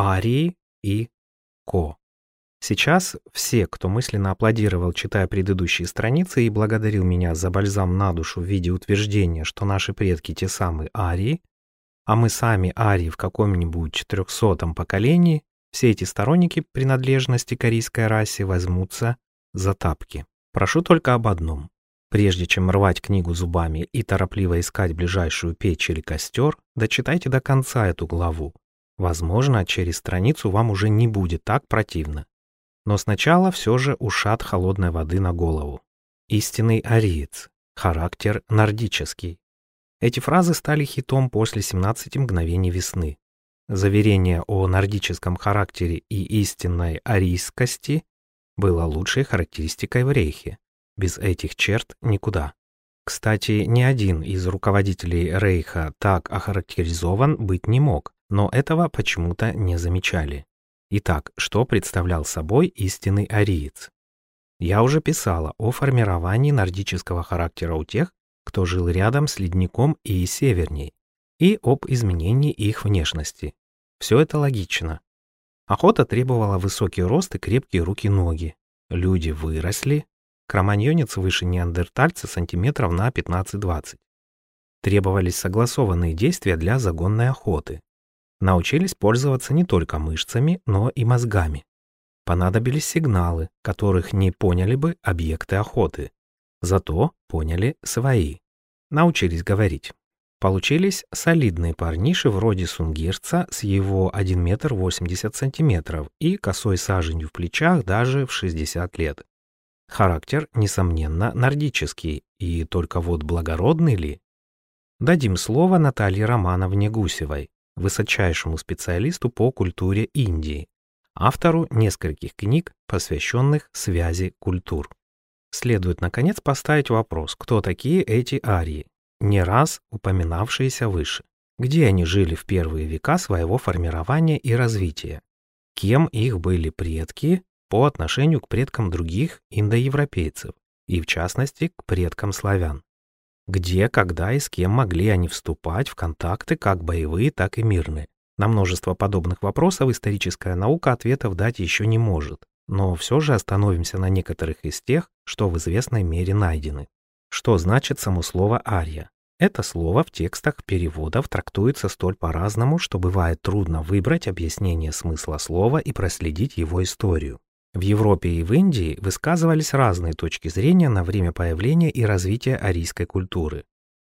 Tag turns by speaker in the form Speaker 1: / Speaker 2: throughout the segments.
Speaker 1: арии и ко. Сейчас все, кто мысленно аплодировал, читая предыдущие страницы, и благодарил меня за бальзам на душу в виде утверждения, что наши предки те самые арии, а мы сами арии в каком-нибудь четырехсотом поколении, все эти сторонники принадлежности корейской расе возьмутся за тапки. Прошу только об одном. Прежде чем рвать книгу зубами и торопливо искать ближайшую печь или костер, дочитайте до конца эту главу. Возможно, через страницу вам уже не будет так противно. Но сначала все же ушат холодной воды на голову. Истинный ариец. Характер нордический. Эти фразы стали хитом после 17 мгновений весны. Заверение о нордическом характере и истинной арийскости было лучшей характеристикой в Рейхе. Без этих черт никуда. Кстати, ни один из руководителей Рейха так охарактеризован быть не мог, но этого почему-то не замечали. Итак, что представлял собой истинный ариец? Я уже писала о формировании нордического характера у тех, кто жил рядом с ледником и северней, и об изменении их внешности. Все это логично. Охота требовала высокий рост и крепкие руки-ноги. Люди выросли, кроманьонец выше неандертальца сантиметров на 15-20. Требовались согласованные действия для загонной охоты. Научились пользоваться не только мышцами, но и мозгами. Понадобились сигналы, которых не поняли бы объекты охоты. Зато поняли свои. Научились говорить. Получились солидные парниши вроде Сунгирца с его 1 метр 80 сантиметров и косой саженью в плечах даже в 60 лет. Характер, несомненно, нордический, и только вот благородный ли? Дадим слово Наталье Романовне Гусевой, высочайшему специалисту по культуре Индии, автору нескольких книг, посвященных связи культур. Следует, наконец, поставить вопрос, кто такие эти арии, не раз упоминавшиеся выше. Где они жили в первые века своего формирования и развития? Кем их были предки по отношению к предкам других индоевропейцев, и в частности к предкам славян? Где, когда и с кем могли они вступать в контакты как боевые, так и мирные? На множество подобных вопросов историческая наука ответов дать еще не может, но все же остановимся на некоторых из тех, что в известной мере найдены. Что значит само слово «ария»? Это слово в текстах переводов трактуется столь по-разному, что бывает трудно выбрать объяснение смысла слова и проследить его историю. В Европе и в Индии высказывались разные точки зрения на время появления и развития арийской культуры.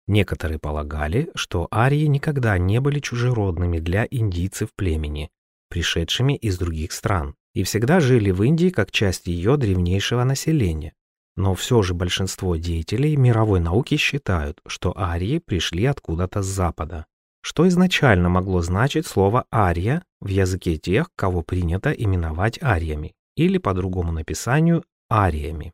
Speaker 1: Некоторые полагали, что арии никогда не были чужеродными для индийцев племени, пришедшими из других стран, и всегда жили в Индии как часть ее древнейшего населения, но все же большинство деятелей мировой науки считают, что арии пришли откуда-то с запада. Что изначально могло значить слово «ария» в языке тех, кого принято именовать ариями, или по другому написанию «ариями».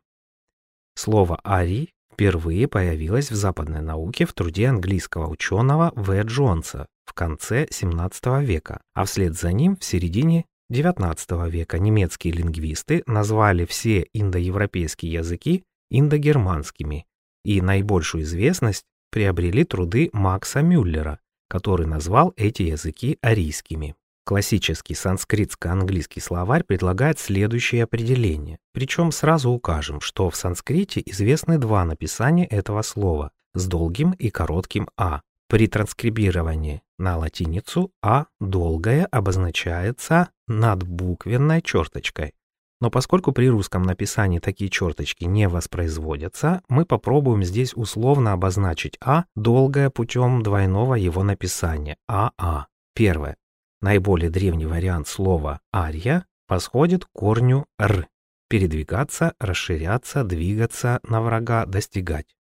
Speaker 1: Слово «арий» впервые появилось в западной науке в труде английского ученого В. Джонса в конце XVII века, а вслед за ним в середине XIX века немецкие лингвисты назвали все индоевропейские языки индогерманскими, и наибольшую известность приобрели труды Макса Мюллера, который назвал эти языки арийскими. Классический санскритско-английский словарь предлагает следующее определение, причем сразу укажем, что в санскрите известны два написания этого слова с долгим и коротким «а». При транскрибировании на латиницу «а» долгое обозначается надбуквенной черточкой. Но поскольку при русском написании такие черточки не воспроизводятся, мы попробуем здесь условно обозначить «а» долгое путем двойного его написания «аа». Первое. Наиболее древний вариант слова «ария» восходит к корню «р» – передвигаться, расширяться, двигаться, на врага, достигать.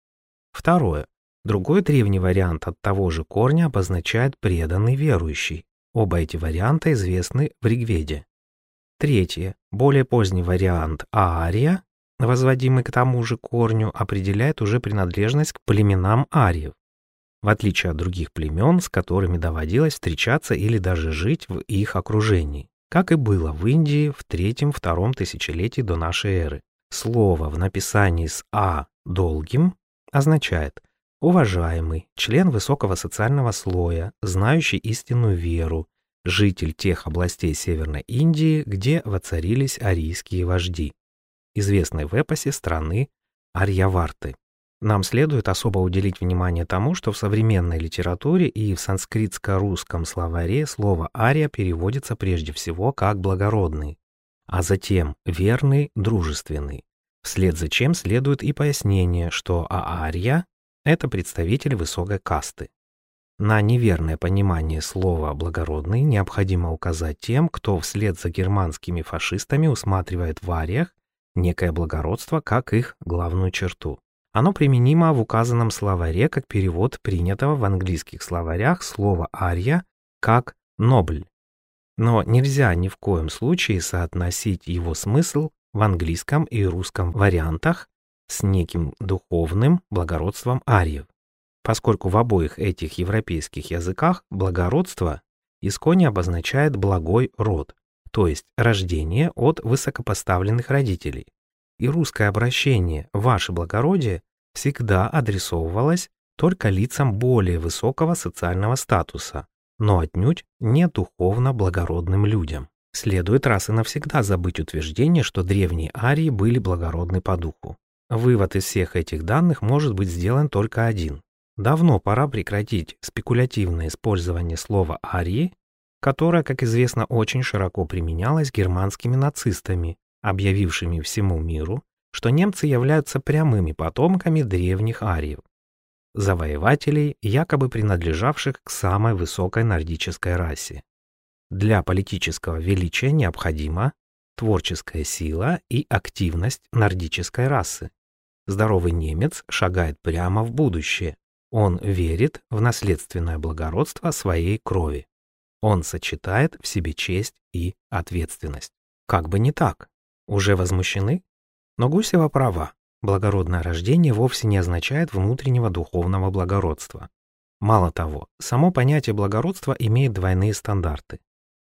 Speaker 1: Второе. Другой древний вариант от того же корня обозначает преданный верующий. Оба эти варианта известны в Ригведе. Третье. Более поздний вариант Аария, возводимый к тому же корню, определяет уже принадлежность к племенам ариев, в отличие от других племен, с которыми доводилось встречаться или даже жить в их окружении, как и было в Индии в третьем-втором тысячелетии до нашей эры. Слово в написании с «а» долгим означает уважаемый, член высокого социального слоя, знающий истинную веру, житель тех областей Северной Индии, где воцарились арийские вожди, известной в эпосе страны Арьяварты. Нам следует особо уделить внимание тому, что в современной литературе и в санскритско-русском словаре слово «ария» переводится прежде всего как «благородный», а затем «верный», «дружественный», вслед за чем следует и пояснение, что аария – это представитель высокой касты. На неверное понимание слова «благородный» необходимо указать тем, кто вслед за германскими фашистами усматривает в ариях некое благородство как их главную черту. Оно применимо в указанном словаре как перевод принятого в английских словарях слова «ария» как «нобль». Но нельзя ни в коем случае соотносить его смысл в английском и русском вариантах с неким духовным благородством ариев, поскольку в обоих этих европейских языках благородство исконе обозначает благой род, то есть рождение от высокопоставленных родителей и русское обращение «Ваше благородие» всегда адресовывалось только лицам более высокого социального статуса, но отнюдь не духовно благородным людям. Следует раз и навсегда забыть утверждение, что древние арии были благородны по духу. Вывод из всех этих данных может быть сделан только один. Давно пора прекратить спекулятивное использование слова «арии», которое, как известно, очень широко применялось германскими нацистами объявившими всему миру, что немцы являются прямыми потомками древних ариев, завоевателей, якобы принадлежавших к самой высокой нордической расе. Для политического величия необходима творческая сила и активность нордической расы. Здоровый немец шагает прямо в будущее. Он верит в наследственное благородство своей крови. Он сочетает в себе честь и ответственность. Как бы не так. Уже возмущены? Но Гусева права. Благородное рождение вовсе не означает внутреннего духовного благородства. Мало того, само понятие благородства имеет двойные стандарты.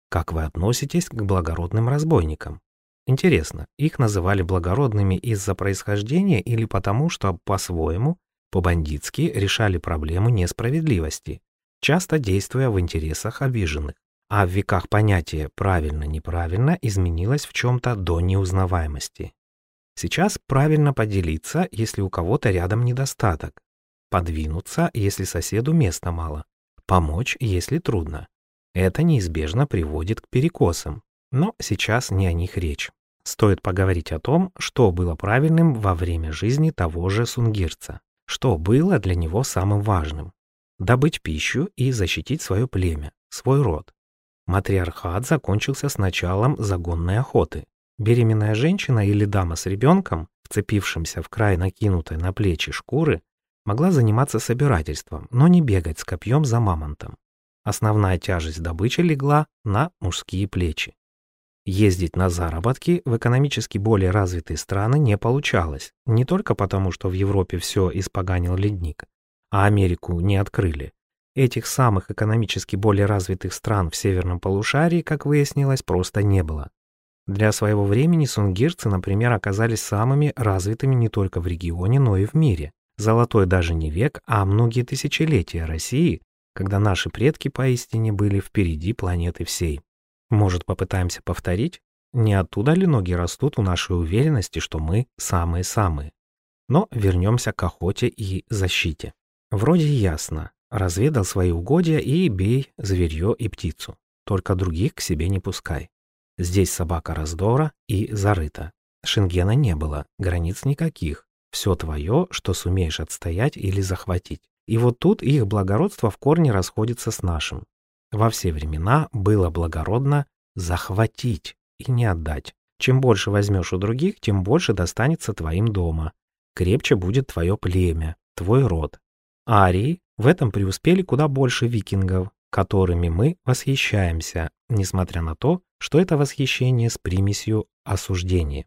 Speaker 1: Как вы относитесь к благородным разбойникам? Интересно, их называли благородными из-за происхождения или потому, что по-своему, по-бандитски решали проблему несправедливости, часто действуя в интересах обиженных? А в веках понятие «правильно-неправильно» изменилось в чем-то до неузнаваемости. Сейчас правильно поделиться, если у кого-то рядом недостаток, подвинуться, если соседу места мало, помочь, если трудно. Это неизбежно приводит к перекосам, но сейчас не о них речь. Стоит поговорить о том, что было правильным во время жизни того же сунгирца, что было для него самым важным – добыть пищу и защитить свое племя, свой род. Матриархат закончился с началом загонной охоты. Беременная женщина или дама с ребенком, вцепившимся в край накинутой на плечи шкуры, могла заниматься собирательством, но не бегать с копьем за мамонтом. Основная тяжесть добычи легла на мужские плечи. Ездить на заработки в экономически более развитые страны не получалось, не только потому, что в Европе все испоганил ледник, а Америку не открыли, Этих самых экономически более развитых стран в северном полушарии, как выяснилось, просто не было. Для своего времени сунгирцы, например, оказались самыми развитыми не только в регионе, но и в мире. Золотой даже не век, а многие тысячелетия России, когда наши предки поистине были впереди планеты всей. Может, попытаемся повторить? Не оттуда ли ноги растут у нашей уверенности, что мы самые-самые? Но вернемся к охоте и защите. Вроде ясно, Разведал свои угодья и бей зверье и птицу. Только других к себе не пускай. Здесь собака раздора и зарыта. Шенгена не было, границ никаких. Все твое, что сумеешь отстоять или захватить. И вот тут их благородство в корне расходится с нашим. Во все времена было благородно захватить и не отдать. Чем больше возьмешь у других, тем больше достанется твоим дома. Крепче будет твое племя, твой род. Арии в этом преуспели куда больше викингов, которыми мы восхищаемся, несмотря на то, что это восхищение с примесью осуждения.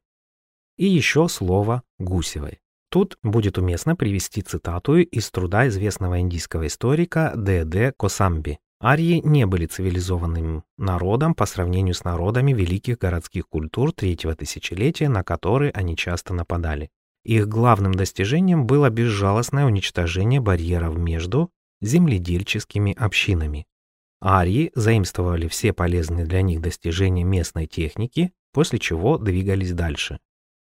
Speaker 1: И еще слово Гусевой. Тут будет уместно привести цитату из труда известного индийского историка Д.Д. Косамби. Арии не были цивилизованным народом по сравнению с народами великих городских культур третьего тысячелетия, на которые они часто нападали. Их главным достижением было безжалостное уничтожение барьеров между земледельческими общинами. Арии заимствовали все полезные для них достижения местной техники, после чего двигались дальше.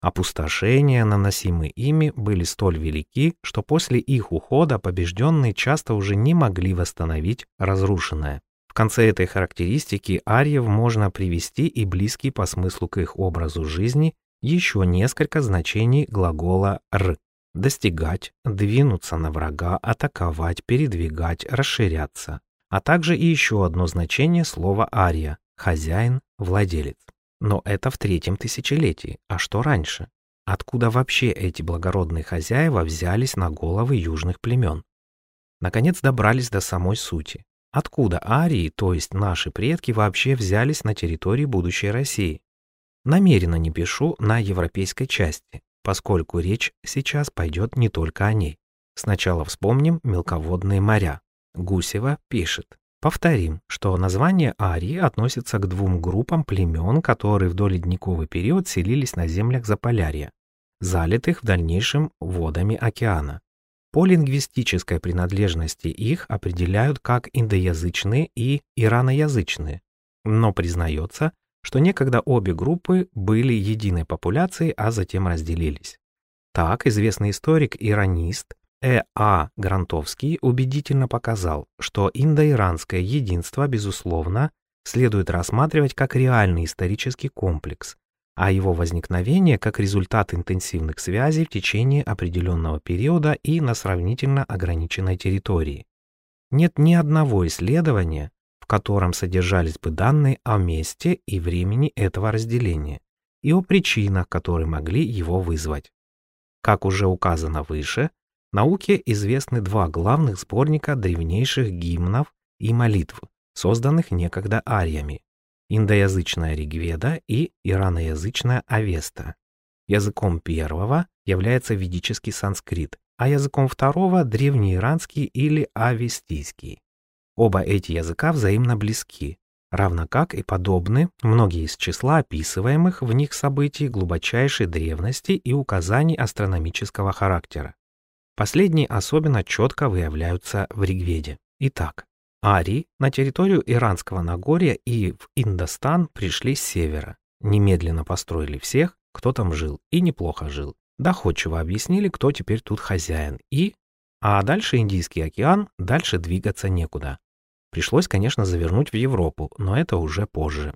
Speaker 1: Опустошения, наносимые ими, были столь велики, что после их ухода побежденные часто уже не могли восстановить разрушенное. В конце этой характеристики ариев можно привести и близкий по смыслу к их образу жизни еще несколько значений глагола «р» – достигать, двинуться на врага, атаковать, передвигать, расширяться, а также и еще одно значение слова «ария» – хозяин, владелец. Но это в третьем тысячелетии. А что раньше? Откуда вообще эти благородные хозяева взялись на головы южных племен? Наконец добрались до самой сути. Откуда арии, то есть наши предки, вообще взялись на территории будущей России? Намеренно не пишу на европейской части, поскольку речь сейчас пойдет не только о ней. Сначала вспомним мелководные моря. Гусева пишет. Повторим, что название Арии относится к двум группам племен, которые в доледниковый период селились на землях Заполярья, залитых в дальнейшем водами океана. По лингвистической принадлежности их определяют как индоязычные и ираноязычные, но признается, что некогда обе группы были единой популяцией, а затем разделились. Так, известный историк-иронист Э. А. Грантовский убедительно показал, что индоиранское единство, безусловно, следует рассматривать как реальный исторический комплекс, а его возникновение как результат интенсивных связей в течение определенного периода и на сравнительно ограниченной территории. Нет ни одного исследования, в котором содержались бы данные о месте и времени этого разделения и о причинах, которые могли его вызвать. Как уже указано выше, Науке известны два главных сборника древнейших гимнов и молитв, созданных некогда ариями – индоязычная Ригведа и ираноязычная Авеста. Языком первого является ведический санскрит, а языком второго – древнеиранский или авестийский. Оба эти языка взаимно близки, равно как и подобны многие из числа описываемых в них событий глубочайшей древности и указаний астрономического характера. Последние особенно четко выявляются в Ригведе. Итак, арии на территорию Иранского Нагорья и в Индостан пришли с севера, немедленно построили всех, кто там жил, и неплохо жил. Доходчиво объяснили, кто теперь тут хозяин, и... А дальше Индийский океан, дальше двигаться некуда. Пришлось, конечно, завернуть в Европу, но это уже позже.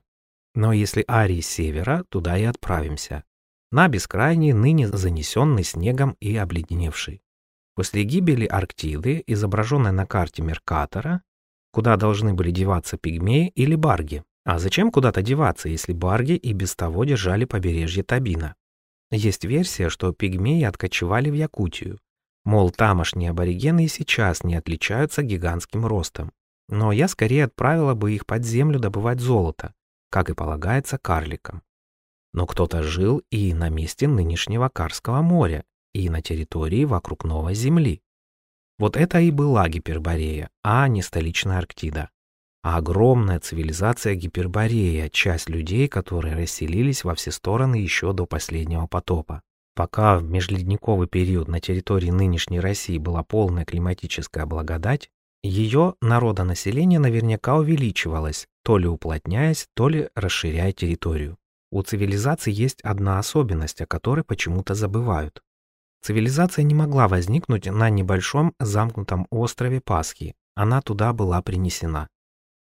Speaker 1: Но если арии севера, туда и отправимся. На бескрайний, ныне занесенный снегом и обледеневший. После гибели Арктиды, изображенной на карте Меркатора, куда должны были деваться пигмеи или барги. А зачем куда-то деваться, если барги и без того держали побережье Табина? Есть версия, что пигмеи откочевали в Якутию. Мол, тамошние аборигены и сейчас не отличаются гигантским ростом. Но я скорее отправила бы их под землю добывать золото, как и полагается карликам. Но кто-то жил и на месте нынешнего Карского моря, и на территории вокруг Новой Земли. Вот это и была Гиперборея, а не столичная Арктида. А огромная цивилизация Гиперборея, часть людей, которые расселились во все стороны еще до последнего потопа. Пока в межледниковый период на территории нынешней России была полная климатическая благодать, ее народонаселение наверняка увеличивалось, то ли уплотняясь, то ли расширяя территорию. У цивилизации есть одна особенность, о которой почему-то забывают. Цивилизация не могла возникнуть на небольшом замкнутом острове Пасхи, она туда была принесена.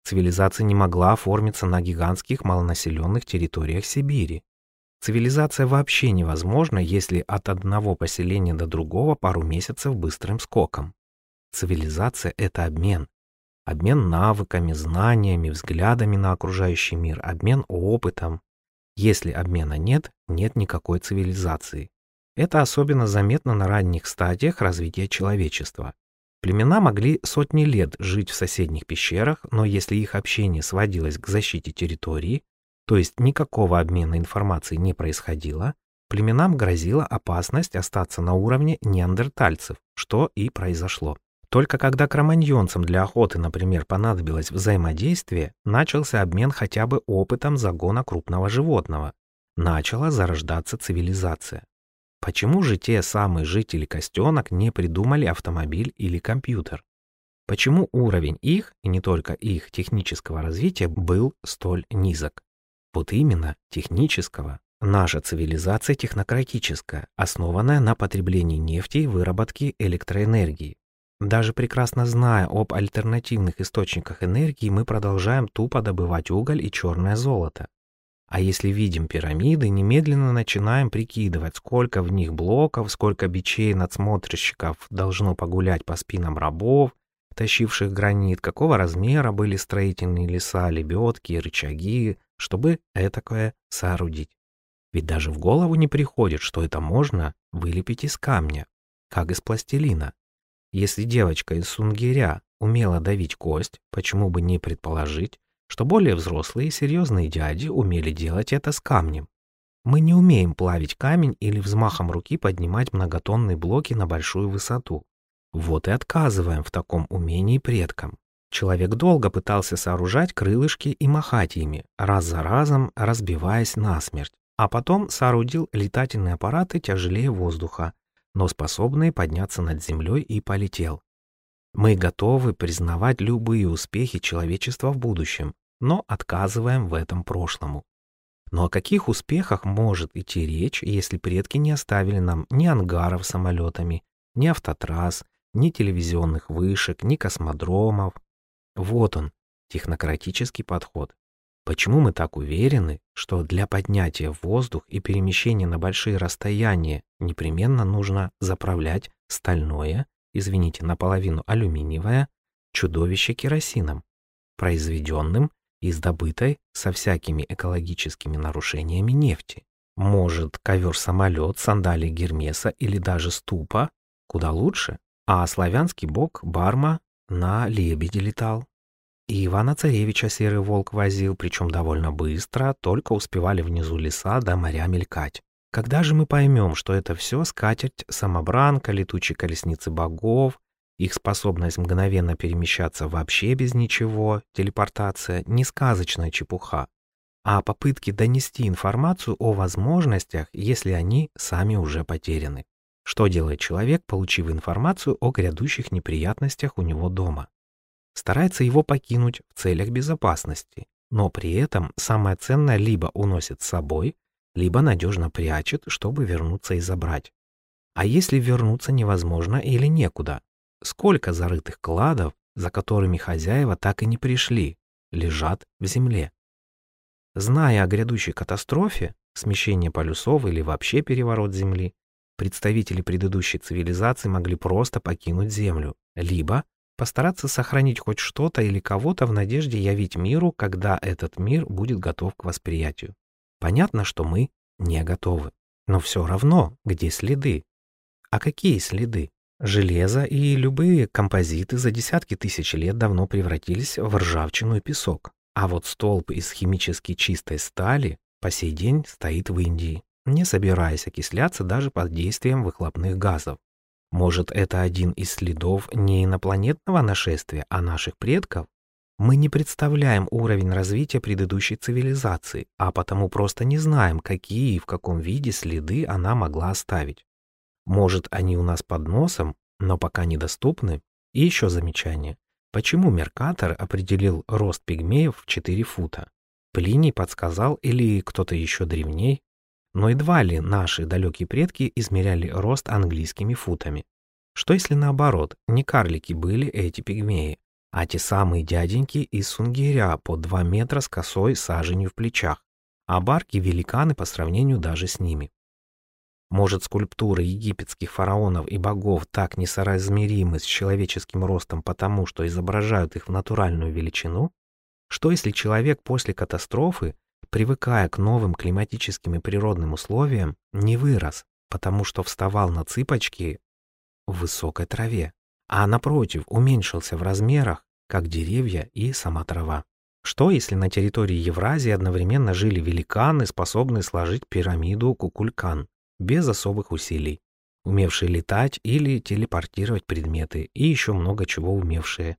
Speaker 1: Цивилизация не могла оформиться на гигантских малонаселенных территориях Сибири. Цивилизация вообще невозможна, если от одного поселения до другого пару месяцев быстрым скоком. Цивилизация — это обмен. Обмен навыками, знаниями, взглядами на окружающий мир, обмен опытом. Если обмена нет, нет никакой цивилизации. Это особенно заметно на ранних стадиях развития человечества. Племена могли сотни лет жить в соседних пещерах, но если их общение сводилось к защите территории, то есть никакого обмена информацией не происходило, племенам грозила опасность остаться на уровне неандертальцев, что и произошло. Только когда кроманьонцам для охоты, например, понадобилось взаимодействие, начался обмен хотя бы опытом загона крупного животного. Начала зарождаться цивилизация. Почему же те самые жители Костенок не придумали автомобиль или компьютер? Почему уровень их, и не только их, технического развития был столь низок? Вот именно технического. Наша цивилизация технократическая, основанная на потреблении нефти и выработке электроэнергии. Даже прекрасно зная об альтернативных источниках энергии, мы продолжаем тупо добывать уголь и черное золото. А если видим пирамиды, немедленно начинаем прикидывать, сколько в них блоков, сколько бичей надсмотрщиков должно погулять по спинам рабов, тащивших гранит, какого размера были строительные леса, лебедки рычаги, чтобы этакое соорудить. Ведь даже в голову не приходит, что это можно вылепить из камня, как из пластилина. Если девочка из Сунгиря умела давить кость, почему бы не предположить, что более взрослые и серьезные дяди умели делать это с камнем? Мы не умеем плавить камень или взмахом руки поднимать многотонные блоки на большую высоту. Вот и отказываем в таком умении предкам. Человек долго пытался сооружать крылышки и махать ими, раз за разом разбиваясь насмерть, а потом соорудил летательные аппараты тяжелее воздуха, но способные подняться над землей и полетел. Мы готовы признавать любые успехи человечества в будущем, но отказываем в этом прошлому. Но о каких успехах может идти речь, если предки не оставили нам ни ангаров с самолетами, ни автотрасс, ни телевизионных вышек, ни космодромов? Вот он, технократический подход. Почему мы так уверены, что для поднятия в воздух и перемещения на большие расстояния непременно нужно заправлять стальное, извините, наполовину алюминиевое, чудовище керосином, произведенным из добытой со всякими экологическими нарушениями нефти? Может, ковер-самолет, сандалии Гермеса или даже ступа? Куда лучше? А славянский бог Барма на лебеде летал. И Ивана-Царевича серый волк возил, причем довольно быстро, только успевали внизу леса до моря мелькать. Когда же мы поймем, что это все скатерть, самобранка, летучие колесницы богов, их способность мгновенно перемещаться вообще без ничего, телепортация, не сказочная чепуха, а попытки донести информацию о возможностях, если они сами уже потеряны. Что делает человек, получив информацию о грядущих неприятностях у него дома? Старается его покинуть в целях безопасности, но при этом самое ценное либо уносит с собой, либо надежно прячет, чтобы вернуться и забрать. А если вернуться невозможно или некуда? Сколько зарытых кладов, за которыми хозяева так и не пришли, лежат в земле? Зная о грядущей катастрофе, смещение полюсов или вообще переворот Земли, представители предыдущей цивилизации могли просто покинуть Землю, либо Постараться сохранить хоть что-то или кого-то в надежде явить миру, когда этот мир будет готов к восприятию. Понятно, что мы не готовы. Но все равно, где следы? А какие следы? Железо и любые композиты за десятки тысяч лет давно превратились в ржавчину и песок. А вот столб из химически чистой стали по сей день стоит в Индии, не собираясь окисляться даже под действием выхлопных газов. Может, это один из следов не инопланетного нашествия, а наших предков? Мы не представляем уровень развития предыдущей цивилизации, а потому просто не знаем, какие и в каком виде следы она могла оставить. Может, они у нас под носом, но пока недоступны? И еще замечание. Почему Меркатор определил рост пигмеев в 4 фута? Плиний подсказал или кто-то еще древней? Но едва ли наши далекие предки измеряли рост английскими футами. Что если наоборот, не карлики были эти пигмеи, а те самые дяденьки из Сунгиря по 2 метра с косой саженью в плечах, а барки-великаны по сравнению даже с ними. Может, скульптуры египетских фараонов и богов так несоразмеримы с человеческим ростом потому, что изображают их в натуральную величину? Что если человек после катастрофы привыкая к новым климатическим и природным условиям, не вырос, потому что вставал на цыпочки в высокой траве, а напротив уменьшился в размерах, как деревья и сама трава. Что, если на территории Евразии одновременно жили великаны, способные сложить пирамиду Кукулькан, без особых усилий, умевшие летать или телепортировать предметы и еще много чего умевшие.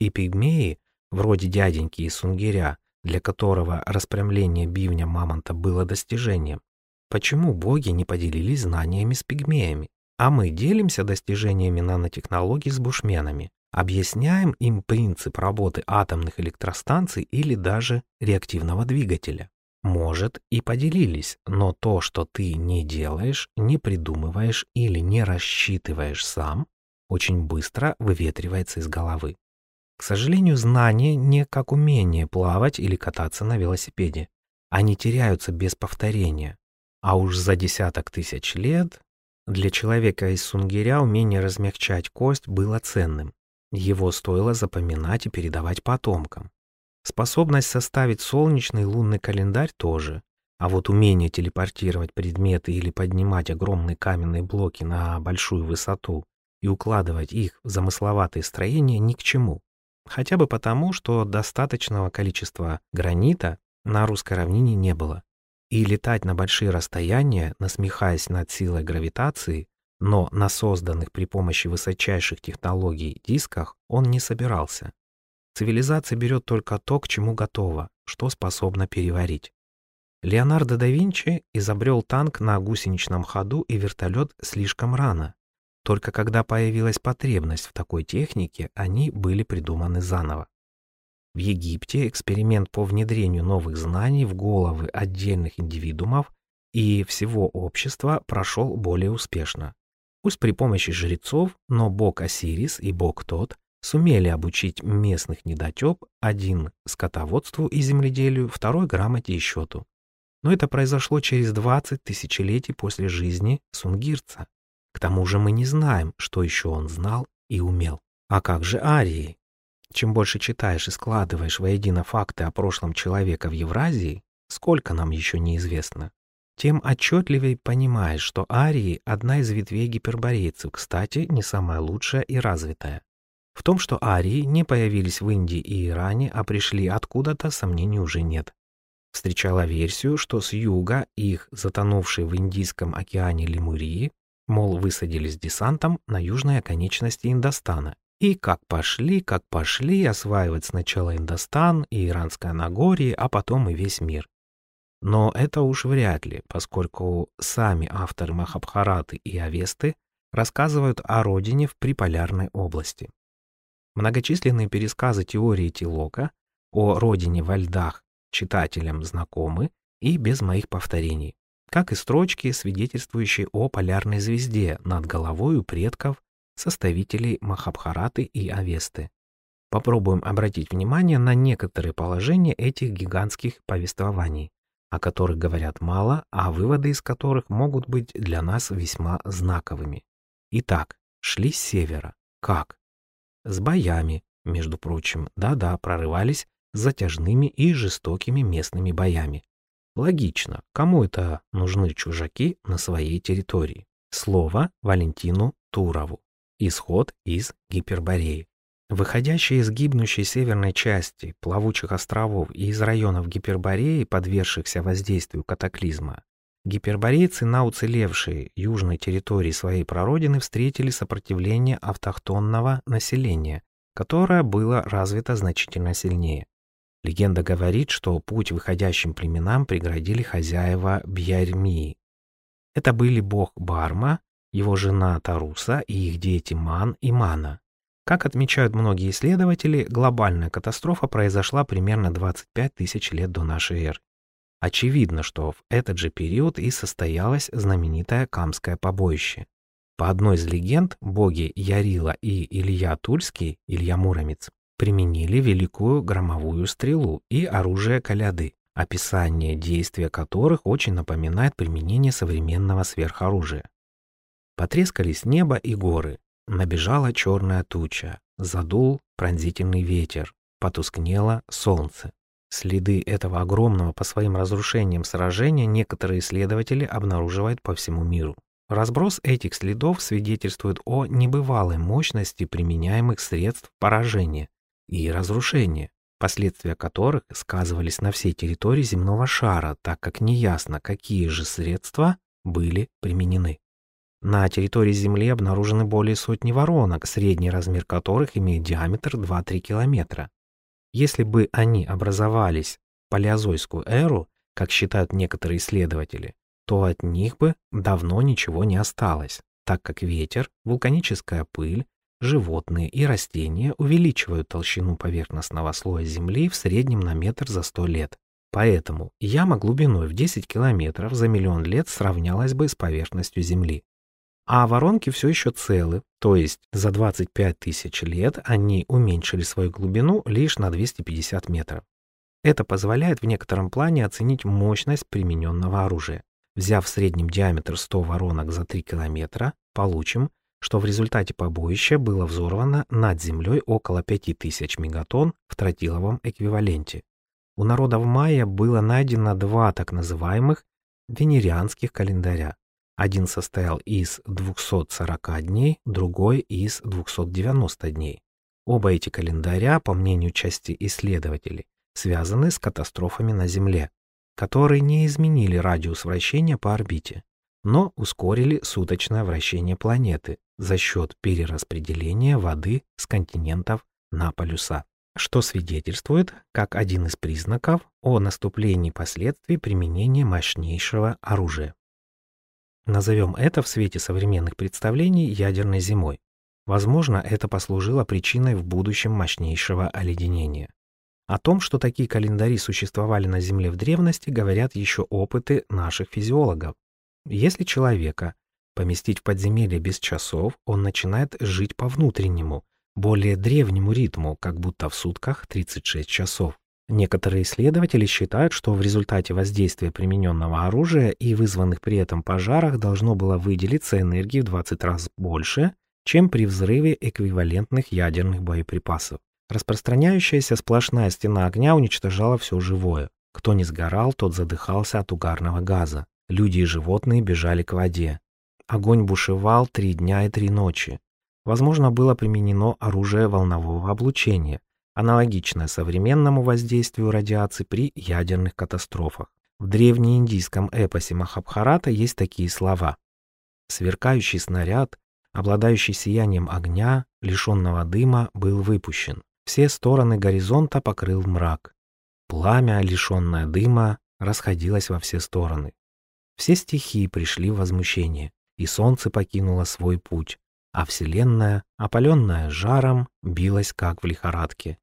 Speaker 1: И пигмеи, вроде дяденьки из Сунгиря, для которого распрямление бивня мамонта было достижением. Почему боги не поделились знаниями с пигмеями? А мы делимся достижениями нанотехнологий с бушменами. объясняем им принцип работы атомных электростанций или даже реактивного двигателя. Может, и поделились, но то, что ты не делаешь, не придумываешь или не рассчитываешь сам, очень быстро выветривается из головы. К сожалению, знания не как умение плавать или кататься на велосипеде. Они теряются без повторения. А уж за десяток тысяч лет для человека из Сунгиря умение размягчать кость было ценным. Его стоило запоминать и передавать потомкам. Способность составить солнечный лунный календарь тоже. А вот умение телепортировать предметы или поднимать огромные каменные блоки на большую высоту и укладывать их в замысловатые строения ни к чему. Хотя бы потому, что достаточного количества гранита на русской равнине не было. И летать на большие расстояния, насмехаясь над силой гравитации, но на созданных при помощи высочайших технологий дисках он не собирался. Цивилизация берет только то, к чему готова, что способна переварить. Леонардо да Винчи изобрел танк на гусеничном ходу и вертолет слишком рано. Только когда появилась потребность в такой технике, они были придуманы заново. В Египте эксперимент по внедрению новых знаний в головы отдельных индивидуумов и всего общества прошел более успешно. Пусть при помощи жрецов, но бог Осирис и бог Тот сумели обучить местных недотеп, один скотоводству и земледелию, второй грамоте и счету. Но это произошло через 20 тысячелетий после жизни сунгирца. К тому же мы не знаем, что еще он знал и умел. А как же арии? Чем больше читаешь и складываешь воедино факты о прошлом человека в Евразии, сколько нам еще неизвестно, тем отчетливее понимаешь, что арии – одна из ветвей гиперборейцев, кстати, не самая лучшая и развитая. В том, что арии не появились в Индии и Иране, а пришли откуда-то, сомнений уже нет. Встречала версию, что с юга их, затонувшие в Индийском океане лемурии, мол, высадились десантом на южной оконечности Индостана. И как пошли, как пошли осваивать сначала Индостан и Иранское Нагорье, а потом и весь мир. Но это уж вряд ли, поскольку сами авторы Махабхараты и Авесты рассказывают о родине в приполярной области. Многочисленные пересказы теории Тилока о родине во льдах читателям знакомы и без моих повторений, как и строчки, свидетельствующие о полярной звезде над головой у предков, составителей Махабхараты и Авесты. Попробуем обратить внимание на некоторые положения этих гигантских повествований, о которых говорят мало, а выводы из которых могут быть для нас весьма знаковыми. Итак, шли с севера. Как? С боями, между прочим, да-да, прорывались с затяжными и жестокими местными боями. Логично, кому это нужны чужаки на своей территории? Слово Валентину Турову. Исход из Гипербореи. Выходящие из гибнущей северной части плавучих островов и из районов Гипербореи, подвергшихся воздействию катаклизма, гиперборейцы на уцелевшей южной территории своей прародины встретили сопротивление автохтонного населения, которое было развито значительно сильнее. Легенда говорит, что путь выходящим племенам преградили хозяева Бьярмии. Это были бог Барма, его жена Таруса и их дети Ман и Мана. Как отмечают многие исследователи, глобальная катастрофа произошла примерно 25 тысяч лет до нашей эры. Очевидно, что в этот же период и состоялось знаменитое Камское побоище. По одной из легенд, боги Ярила и Илья Тульский, Илья Муромец, применили великую громовую стрелу и оружие коляды, описание действия которых очень напоминает применение современного сверхоружия. Потрескались небо и горы, набежала черная туча, задул пронзительный ветер, потускнело солнце. Следы этого огромного по своим разрушениям сражения некоторые исследователи обнаруживают по всему миру. Разброс этих следов свидетельствует о небывалой мощности применяемых средств поражения и разрушения, последствия которых сказывались на всей территории земного шара, так как неясно, какие же средства были применены. На территории Земли обнаружены более сотни воронок, средний размер которых имеет диаметр 2-3 километра. Если бы они образовались в палеозойскую эру, как считают некоторые исследователи, то от них бы давно ничего не осталось, так как ветер, вулканическая пыль, животные и растения увеличивают толщину поверхностного слоя Земли в среднем на метр за 100 лет. Поэтому яма глубиной в 10 километров за миллион лет сравнялась бы с поверхностью Земли. А воронки все еще целы, то есть за 25 тысяч лет они уменьшили свою глубину лишь на 250 метров. Это позволяет в некотором плане оценить мощность примененного оружия. Взяв в среднем диаметр 100 воронок за 3 километра, получим, что в результате побоища было взорвано над землей около 5000 мегатонн в тротиловом эквиваленте. У народов майя было найдено два так называемых венерианских календаря. Один состоял из 240 дней, другой из 290 дней. Оба эти календаря, по мнению части исследователей, связаны с катастрофами на Земле, которые не изменили радиус вращения по орбите, но ускорили суточное вращение планеты за счет перераспределения воды с континентов на полюса, что свидетельствует как один из признаков о наступлении последствий применения мощнейшего оружия. Назовем это в свете современных представлений ядерной зимой. Возможно, это послужило причиной в будущем мощнейшего оледенения. О том, что такие календари существовали на Земле в древности, говорят еще опыты наших физиологов. Если человека поместить в подземелье без часов, он начинает жить по внутреннему, более древнему ритму, как будто в сутках 36 часов. Некоторые исследователи считают, что в результате воздействия примененного оружия и вызванных при этом пожарах должно было выделиться энергии в 20 раз больше, чем при взрыве эквивалентных ядерных боеприпасов. Распространяющаяся сплошная стена огня уничтожала все живое. Кто не сгорал, тот задыхался от угарного газа. Люди и животные бежали к воде. Огонь бушевал три дня и три ночи. Возможно, было применено оружие волнового облучения, аналогичное современному воздействию радиации при ядерных катастрофах. В древнеиндийском эпосе Махабхарата есть такие слова. Сверкающий снаряд, обладающий сиянием огня, лишенного дыма, был выпущен. Все стороны горизонта покрыл мрак. Пламя, лишенное дыма, расходилось во все стороны. Все стихии пришли в возмущение, и солнце покинуло свой путь, а Вселенная, опаленная жаром, билась как в лихорадке.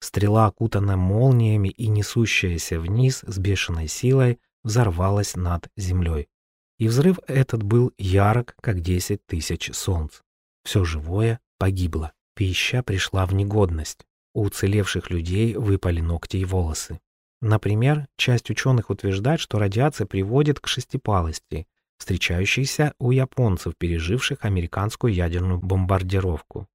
Speaker 1: Стрела, окутанная молниями и несущаяся вниз с бешеной силой, взорвалась над землей. И взрыв этот был ярок, как десять тысяч солнц. Все живое погибло. Пища пришла в негодность. У уцелевших людей выпали ногти и волосы. Например, часть ученых утверждает, что радиация приводит к шестипалости, встречающейся у японцев, переживших американскую ядерную бомбардировку.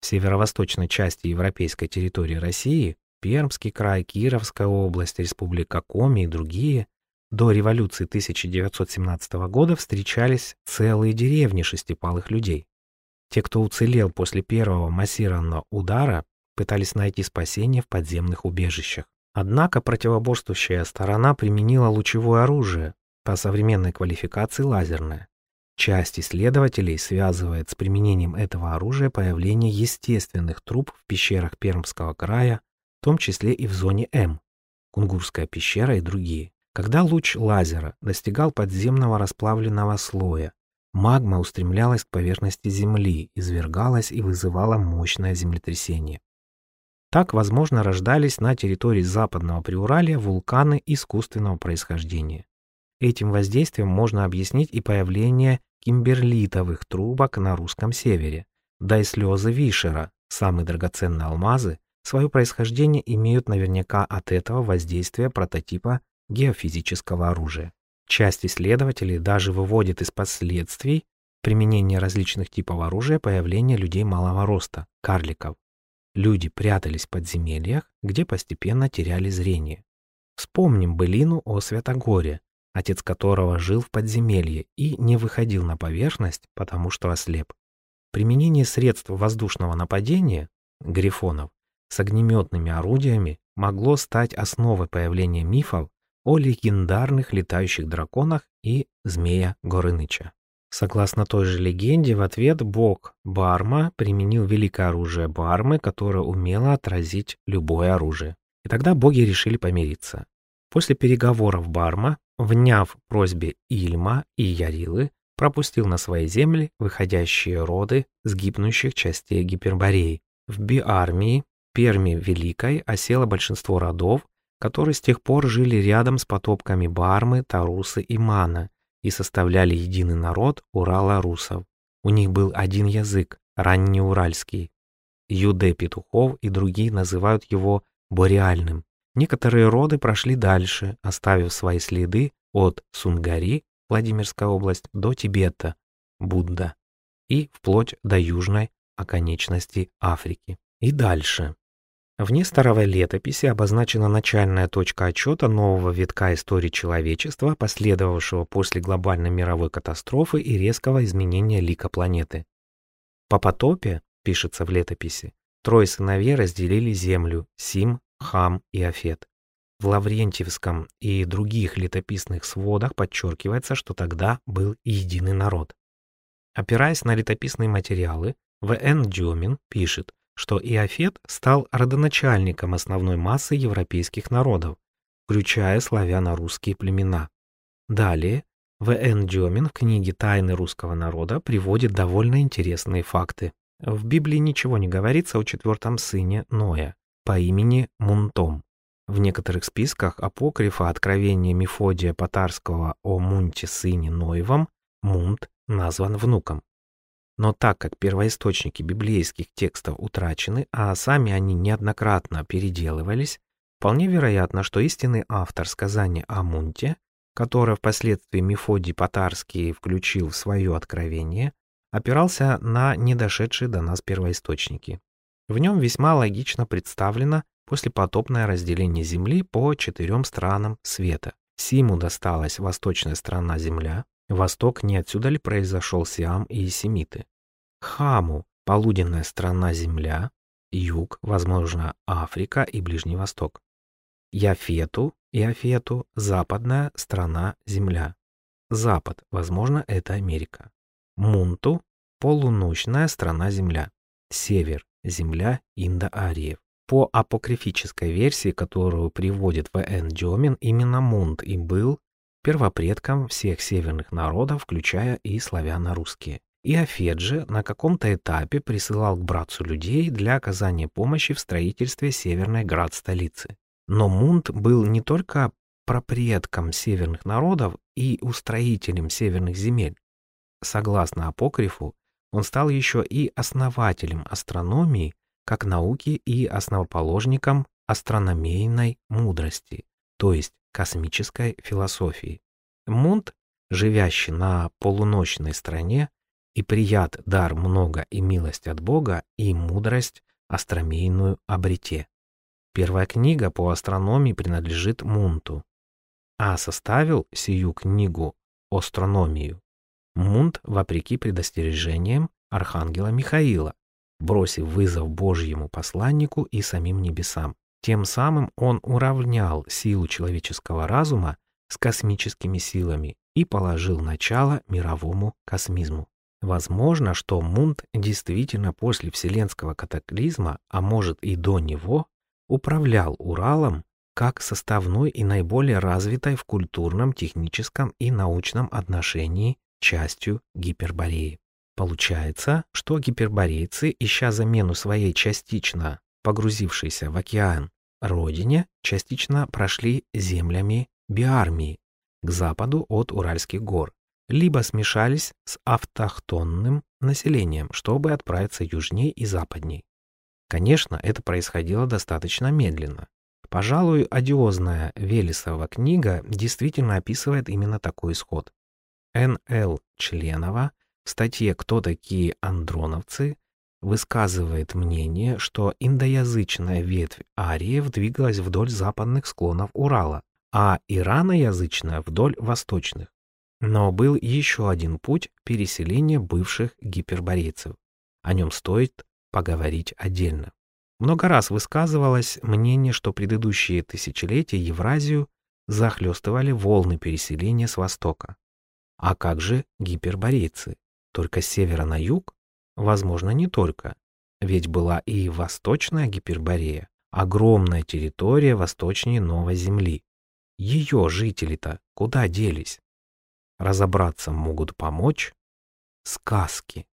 Speaker 1: В северо-восточной части европейской территории России, Пермский край, Кировская область, Республика Коми и другие, до революции 1917 года встречались целые деревни шестипалых людей. Те, кто уцелел после первого массированного удара, пытались найти спасение в подземных убежищах. Однако противоборствующая сторона применила лучевое оружие, по современной квалификации лазерное. Часть исследователей связывает с применением этого оружия появление естественных труб в пещерах Пермского края, в том числе и в зоне М, Кунгурская пещера и другие. Когда луч лазера достигал подземного расплавленного слоя, магма устремлялась к поверхности Земли, извергалась и вызывала мощное землетрясение. Так, возможно, рождались на территории Западного Приуралия вулканы искусственного происхождения. Этим воздействием можно объяснить и появление кимберлитовых трубок на русском севере. Да и слезы Вишера, самые драгоценные алмазы, свое происхождение имеют наверняка от этого воздействия прототипа геофизического оружия. Часть исследователей даже выводит из последствий применения различных типов оружия появление людей малого роста, карликов. Люди прятались в подземельях, где постепенно теряли зрение. Вспомним былину о Святогоре, отец которого жил в подземелье и не выходил на поверхность, потому что ослеп. Применение средств воздушного нападения, грифонов, с огнеметными орудиями могло стать основой появления мифов о легендарных летающих драконах и змея Горыныча. Согласно той же легенде, в ответ бог Барма применил великое оружие Бармы, которое умело отразить любое оружие. И тогда боги решили помириться. После переговоров Барма Вняв просьбе Ильма и Ярилы, пропустил на свои земли выходящие роды с гибнущих частей Гипербореи. В Биармии, Перми Великой, осело большинство родов, которые с тех пор жили рядом с потопками Бармы, Тарусы и Мана и составляли единый народ Урала-русов. У них был один язык, раннеуральский. Юде Петухов и другие называют его бореальным. Некоторые роды прошли дальше, оставив свои следы от Сунгари, Владимирская область, до Тибета, Будда, и вплоть до южной оконечности Африки. И дальше. Вне старой летописи обозначена начальная точка отчета нового витка истории человечества, последовавшего после глобальной мировой катастрофы и резкого изменения лика планеты. По потопе, пишется в летописи, трое сыновей разделили землю – Сим, Хам и Афет. В Лаврентьевском и других летописных сводах подчеркивается, что тогда был единый народ. Опираясь на летописные материалы, В.Н. Дюмин пишет, что Иофет стал родоначальником основной массы европейских народов, включая славяно-русские племена. Далее В.Н. Дюмин в книге «Тайны русского народа» приводит довольно интересные факты. В Библии ничего не говорится о четвертом сыне Ноя по имени Мунтом. В некоторых списках апокрифа откровения Мефодия Потарского о Мунте сыне Ноевом Мунт назван внуком. Но так как первоисточники библейских текстов утрачены, а сами они неоднократно переделывались, вполне вероятно, что истинный автор сказания о Мунте, которое впоследствии Мефодий Потарский включил в свое откровение, опирался на недошедшие до нас первоисточники. В нем весьма логично представлено послепотопное разделение Земли по четырем странам света. Симу досталась восточная страна Земля, Восток не отсюда ли произошел Сиам и Семиты? Хаму – полуденная страна Земля, Юг, возможно, Африка и Ближний Восток. Яфету и Афету – западная страна Земля. Запад, возможно, это Америка. Мунту – полуночная страна Земля. Север – земля Индо-Ариев. По апокрифической версии, которую приводит В.Н. Дёмин, именно Мунт и был первопредком всех северных народов, включая и славяно-русские. И Афеджи на каком-то этапе присылал к братцу людей для оказания помощи в строительстве северной град-столицы. Но Мунт был не только пропредком северных народов и устроителем северных земель. Согласно апокрифу, он стал еще и основателем астрономии как науки и основоположником астрономейной мудрости, то есть космической философии. Мунт, живящий на полуночной стране, и прият дар много и милость от Бога, и мудрость астромейную обрете. Первая книга по астрономии принадлежит Мунту, а составил сию книгу астрономию Мунт вопреки предостережениям архангела Михаила, бросив вызов Божьему посланнику и самим небесам. Тем самым он уравнял силу человеческого разума с космическими силами и положил начало мировому космизму. Возможно, что Мунт действительно после вселенского катаклизма, а может и до него, управлял Уралом как составной и наиболее развитой в культурном, техническом и научном отношении частью Гипербореи. Получается, что гиперборейцы, ища замену своей частично погрузившейся в океан родине, частично прошли землями Биармии к западу от Уральских гор, либо смешались с автохтонным населением, чтобы отправиться южнее и западней. Конечно, это происходило достаточно медленно. Пожалуй, одиозная Велесова книга действительно описывает именно такой исход. Н.Л. Членова в статье «Кто такие андроновцы» высказывает мнение, что индоязычная ветвь ариев двигалась вдоль западных склонов Урала, а ираноязычная вдоль восточных. Но был еще один путь переселения бывших гиперборейцев. О нем стоит поговорить отдельно. Много раз высказывалось мнение, что предыдущие тысячелетия Евразию захлестывали волны переселения с востока. А как же гиперборейцы? Только с севера на юг? Возможно, не только. Ведь была и Восточная Гиперборея, огромная территория восточнее Новой Земли. Ее жители-то куда делись? разобраться могут помочь сказки.